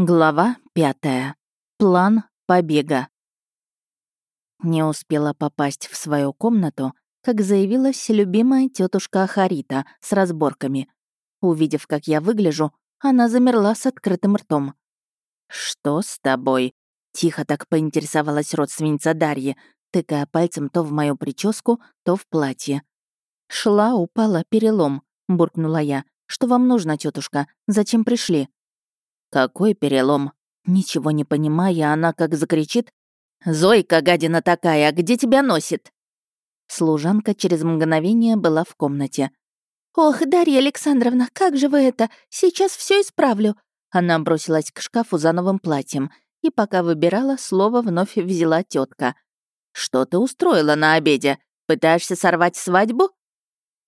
Глава пятая. План побега. Не успела попасть в свою комнату, как заявилась любимая тетушка Ахарита с разборками. Увидев, как я выгляжу, она замерла с открытым ртом. «Что с тобой?» — тихо так поинтересовалась родственница Дарьи, тыкая пальцем то в мою прическу, то в платье. «Шла, упала, перелом», — буркнула я. «Что вам нужно, тетушка? Зачем пришли?» Какой перелом? Ничего не понимая, она как закричит. «Зойка, гадина такая, где тебя носит?» Служанка через мгновение была в комнате. «Ох, Дарья Александровна, как же вы это? Сейчас все исправлю!» Она бросилась к шкафу за новым платьем, и пока выбирала, слово вновь взяла тетка. «Что ты устроила на обеде? Пытаешься сорвать свадьбу?»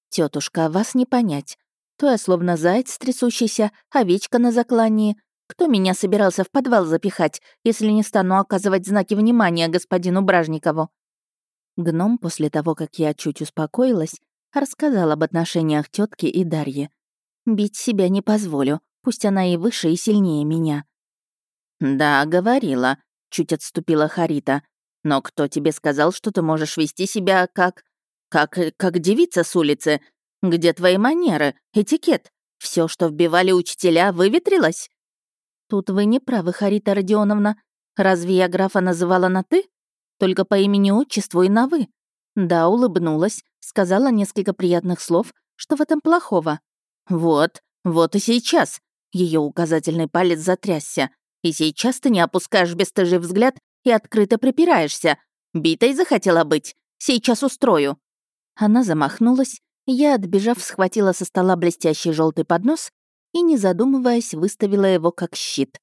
Тетушка, вас не понять. То я словно заяц трясущийся, овечка на заклании, кто меня собирался в подвал запихать, если не стану оказывать знаки внимания господину Бражникову? Гном, после того, как я чуть успокоилась, рассказал об отношениях тетки и Дарьи. Бить себя не позволю, пусть она и выше, и сильнее меня. «Да, говорила», — чуть отступила Харита. «Но кто тебе сказал, что ты можешь вести себя как... как... как девица с улицы? Где твои манеры, этикет? Все, что вбивали учителя, выветрилось?» «Тут вы не правы, Харита Родионовна. Разве я графа называла на «ты»? Только по имени-отчеству и на «вы». Да, улыбнулась, сказала несколько приятных слов. Что в этом плохого? Вот, вот и сейчас. Ее указательный палец затрясся. И сейчас ты не опускаешь бесстыжий взгляд и открыто припираешься. Битой захотела быть. Сейчас устрою. Она замахнулась. Я, отбежав, схватила со стола блестящий желтый поднос и, не задумываясь, выставила его как щит.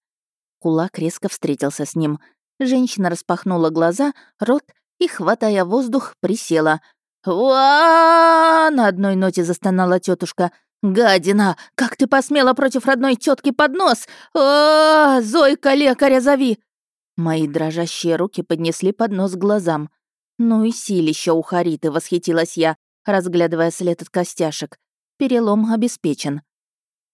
Кулак резко встретился с ним. Женщина распахнула глаза, рот и, хватая воздух, присела. «Уа!» — на одной ноте застонала тетушка. «Гадина! Как ты посмела против родной тетки под нос? О, Зойка, лекаря зови!» Мои дрожащие руки поднесли поднос к глазам. «Ну и силища у Хариты!» — восхитилась я, разглядывая след от костяшек. Перелом обеспечен.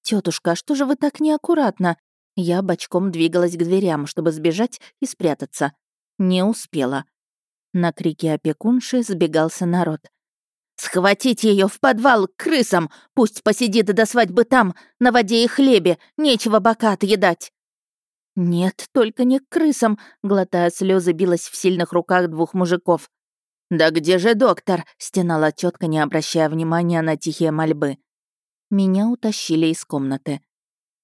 Тетушка, а что же вы так неаккуратно?» Я бочком двигалась к дверям, чтобы сбежать и спрятаться. Не успела. На крики опекунши сбегался народ. «Схватить ее в подвал к крысам! Пусть посидит до свадьбы там, на воде и хлебе, нечего бока отъедать!» «Нет, только не к крысам», — глотая слезы, билась в сильных руках двух мужиков. «Да где же доктор?» — стенала тетка, не обращая внимания на тихие мольбы. Меня утащили из комнаты.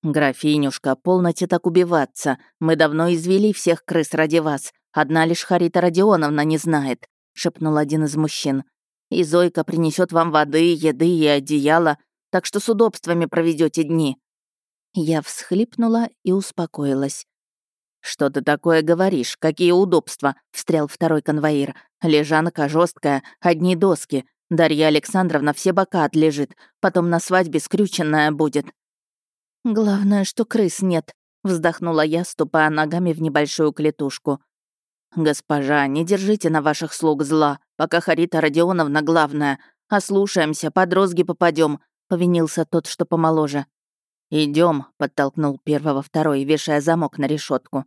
«Графинюшка, полноте так убиваться. Мы давно извели всех крыс ради вас. Одна лишь Харита Родионовна не знает», — шепнул один из мужчин. «И Зойка принесет вам воды, еды и одеяло, так что с удобствами проведете дни». Я всхлипнула и успокоилась. «Что ты такое говоришь? Какие удобства?» — встрял второй конвоир. «Лежанка жесткая, одни доски. Дарья Александровна все бока отлежит, потом на свадьбе скрюченная будет. «Главное, что крыс нет», — вздохнула я, ступая ногами в небольшую клетушку. «Госпожа, не держите на ваших слуг зла, пока Харита Родионовна главная. Ослушаемся, под розги попадем, повинился тот, что помоложе. Идем, подтолкнул первого второй, вешая замок на решетку.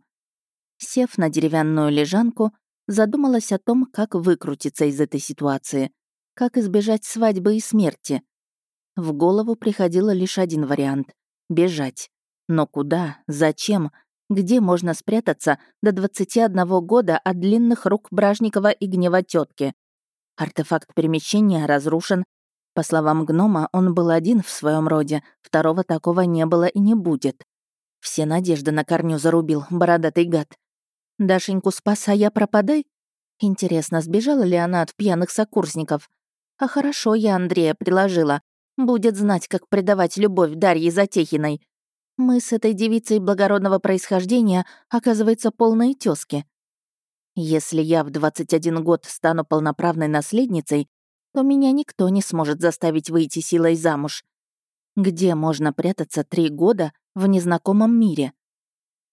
Сев на деревянную лежанку, задумалась о том, как выкрутиться из этой ситуации. Как избежать свадьбы и смерти? В голову приходило лишь один вариант — бежать. Но куда? Зачем? Где можно спрятаться до 21 года от длинных рук Бражникова и гнева тетки? Артефакт перемещения разрушен. По словам гнома, он был один в своем роде, второго такого не было и не будет. Все надежды на корню зарубил, бородатый гад. Дашеньку спас, а я пропадай? Интересно, сбежала ли она от пьяных сокурсников? А хорошо я Андрея приложила. Будет знать, как предавать любовь Дарье Затехиной. Мы с этой девицей благородного происхождения, оказывается, полные тёзки. Если я в 21 год стану полноправной наследницей, то меня никто не сможет заставить выйти силой замуж. Где можно прятаться три года в незнакомом мире?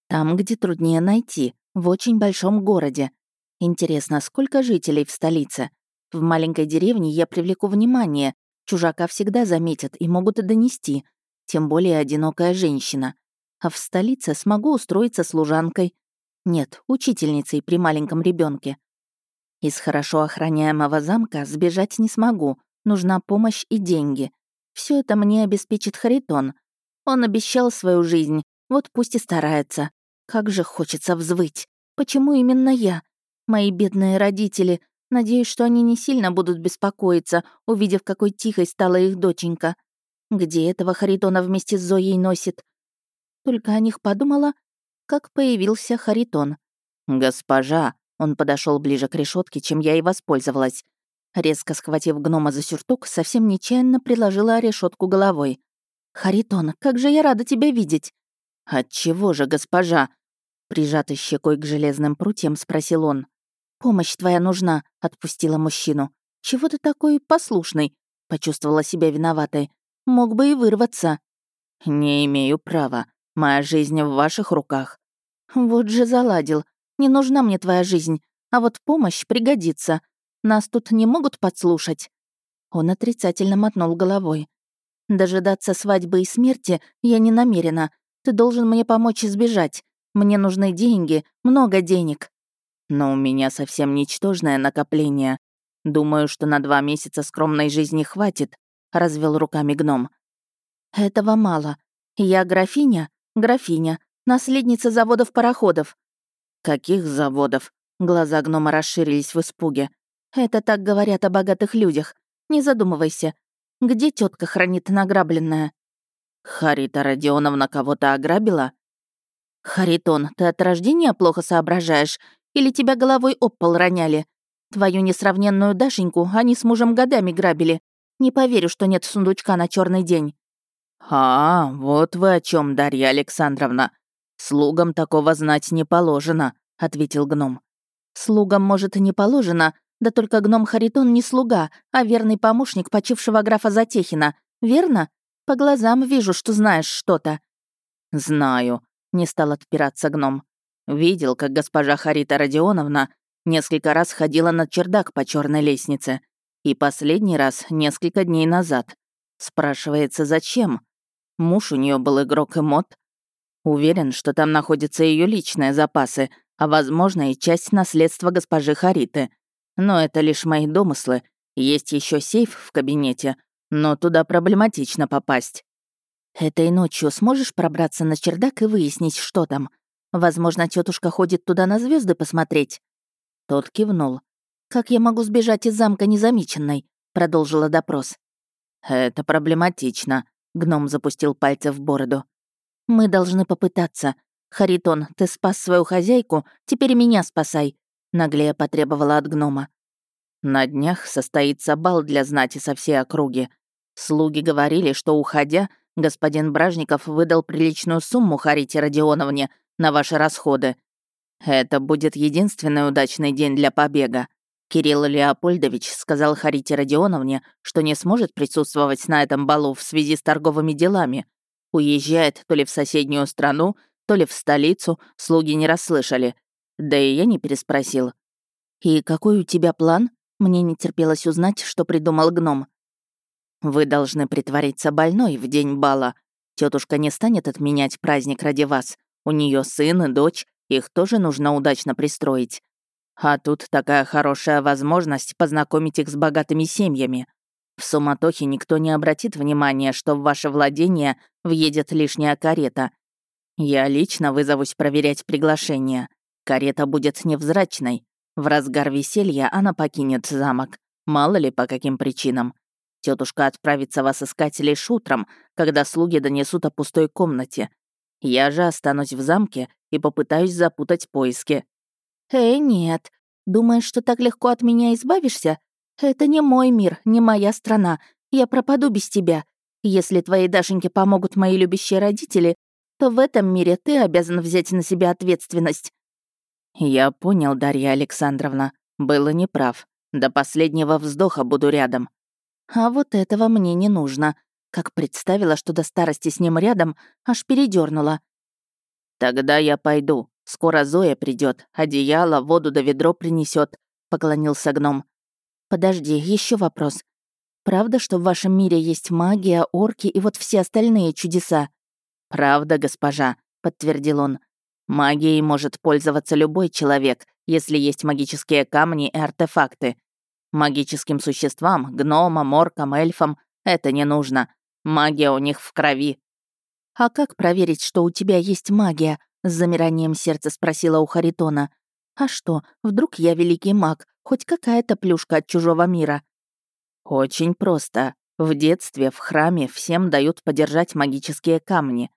Там, где труднее найти, в очень большом городе. Интересно, сколько жителей в столице? В маленькой деревне я привлеку внимание. Чужака всегда заметят и могут донести. Тем более одинокая женщина. А в столице смогу устроиться служанкой. Нет, учительницей при маленьком ребенке. Из хорошо охраняемого замка сбежать не смогу. Нужна помощь и деньги. Все это мне обеспечит Харитон. Он обещал свою жизнь, вот пусть и старается. Как же хочется взвыть. Почему именно я? Мои бедные родители. Надеюсь, что они не сильно будут беспокоиться, увидев, какой тихой стала их доченька. Где этого Харитона вместе с Зоей носит? Только о них подумала, как появился Харитон. «Госпожа!» Он подошел ближе к решетке, чем я и воспользовалась. Резко схватив гнома за сюртук, совсем нечаянно приложила решетку головой. «Харитон, как же я рада тебя видеть!» «Отчего же, госпожа?» Прижатый щекой к железным прутьям, спросил он. «Помощь твоя нужна», — отпустила мужчину. «Чего ты такой послушный?» Почувствовала себя виноватой. «Мог бы и вырваться». «Не имею права. Моя жизнь в ваших руках». «Вот же заладил. Не нужна мне твоя жизнь, а вот помощь пригодится. Нас тут не могут подслушать». Он отрицательно мотнул головой. «Дожидаться свадьбы и смерти я не намерена. Ты должен мне помочь избежать. Мне нужны деньги, много денег». «Но у меня совсем ничтожное накопление. Думаю, что на два месяца скромной жизни хватит», — развел руками гном. «Этого мало. Я графиня? Графиня. Наследница заводов-пароходов. «Каких заводов?» Глаза гнома расширились в испуге. «Это так говорят о богатых людях. Не задумывайся. Где тетка хранит награбленное?» «Харита Родионовна кого-то ограбила?» «Харитон, ты от рождения плохо соображаешь? Или тебя головой об пол роняли? Твою несравненную Дашеньку они с мужем годами грабили. Не поверю, что нет сундучка на черный день». «А, вот вы о чем, Дарья Александровна. «Слугам такого знать не положено», — ответил гном. «Слугам, может, и не положено, да только гном Харитон не слуга, а верный помощник почившего графа Затехина. Верно? По глазам вижу, что знаешь что-то». «Знаю», — не стал отпираться гном. «Видел, как госпожа Харита Родионовна несколько раз ходила на чердак по черной лестнице. И последний раз несколько дней назад. Спрашивается, зачем? Муж у нее был игрок и мод, Уверен, что там находятся ее личные запасы, а, возможно, и часть наследства госпожи Хариты. Но это лишь мои домыслы. Есть еще сейф в кабинете, но туда проблематично попасть. Этой ночью сможешь пробраться на чердак и выяснить, что там? Возможно, тетушка ходит туда на звезды посмотреть. Тот кивнул. Как я могу сбежать из замка незамеченной? продолжила допрос. Это проблематично. Гном запустил пальцы в бороду. Мы должны попытаться. Харитон, ты спас свою хозяйку, теперь меня спасай», — наглея потребовала от гнома. На днях состоится бал для знати со всей округи. Слуги говорили, что, уходя, господин Бражников выдал приличную сумму Харите Родионовне на ваши расходы. Это будет единственный удачный день для побега. Кирилл Леопольдович сказал Харите Родионовне, что не сможет присутствовать на этом балу в связи с торговыми делами, Уезжает то ли в соседнюю страну, то ли в столицу, слуги не расслышали. Да и я не переспросил. «И какой у тебя план?» Мне не терпелось узнать, что придумал гном. «Вы должны притвориться больной в день бала. Тетушка не станет отменять праздник ради вас. У нее сын и дочь, их тоже нужно удачно пристроить. А тут такая хорошая возможность познакомить их с богатыми семьями. В суматохе никто не обратит внимания, что в ваше владение въедет лишняя карета. Я лично вызовусь проверять приглашение. Карета будет невзрачной. В разгар веселья она покинет замок. Мало ли по каким причинам. Тетушка отправится вас искать лишь утром, когда слуги донесут о пустой комнате. Я же останусь в замке и попытаюсь запутать поиски». «Эй, нет. Думаешь, что так легко от меня избавишься? «Это не мой мир, не моя страна. Я пропаду без тебя. Если твоей Дашеньке помогут мои любящие родители, то в этом мире ты обязан взять на себя ответственность». «Я понял, Дарья Александровна. Было неправ. До последнего вздоха буду рядом». «А вот этого мне не нужно. Как представила, что до старости с ним рядом, аж передернула. «Тогда я пойду. Скоро Зоя придет, одеяло, воду да ведро принесет, поклонился гном. Подожди, еще вопрос. Правда, что в вашем мире есть магия, орки и вот все остальные чудеса? Правда, госпожа. — подтвердил он. «Магией может пользоваться любой человек, если есть магические камни и артефакты. Магическим существам, гномам, оркам, эльфам это не нужно. Магия у них в крови». «А как проверить, что у тебя есть магия?» — с замиранием сердца спросила у Харитона. «А что, вдруг я великий маг, хоть какая-то плюшка от чужого мира?» «Очень просто. В детстве в храме всем дают подержать магические камни.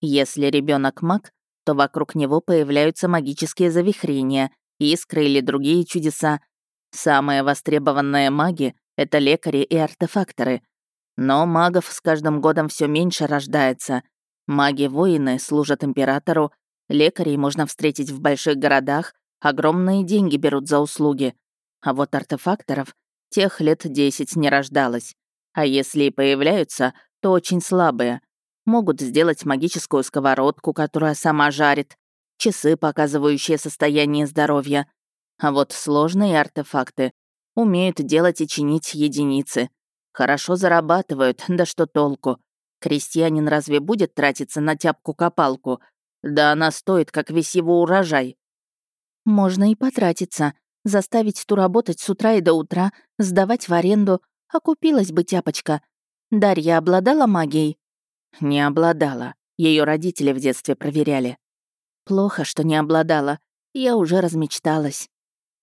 Если ребенок маг, то вокруг него появляются магические завихрения, искры или другие чудеса. Самые востребованные маги — это лекари и артефакторы. Но магов с каждым годом все меньше рождается. Маги-воины служат императору, лекарей можно встретить в больших городах, огромные деньги берут за услуги. А вот артефакторов тех лет десять не рождалось. А если и появляются, то очень слабые. Могут сделать магическую сковородку, которая сама жарит, часы, показывающие состояние здоровья. А вот сложные артефакты умеют делать и чинить единицы. Хорошо зарабатывают, да что толку. Крестьянин разве будет тратиться на тяпку-копалку? Да она стоит, как весь его урожай. Можно и потратиться, заставить ту работать с утра и до утра, сдавать в аренду, окупилась бы тяпочка. Дарья обладала магией? Не обладала. Ее родители в детстве проверяли. Плохо, что не обладала. Я уже размечталась.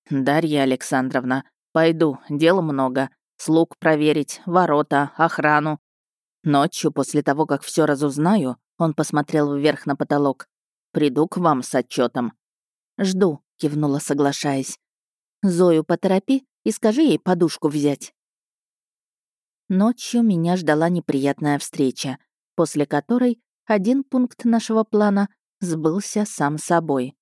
Дарья Александровна, пойду, дел много. Слуг проверить, ворота, охрану. Ночью, после того, как все разузнаю, он посмотрел вверх на потолок. Приду к вам с отчетом. Жду, кивнула, соглашаясь. Зою поторопи и скажи ей подушку взять. Ночью меня ждала неприятная встреча, после которой один пункт нашего плана сбылся сам собой.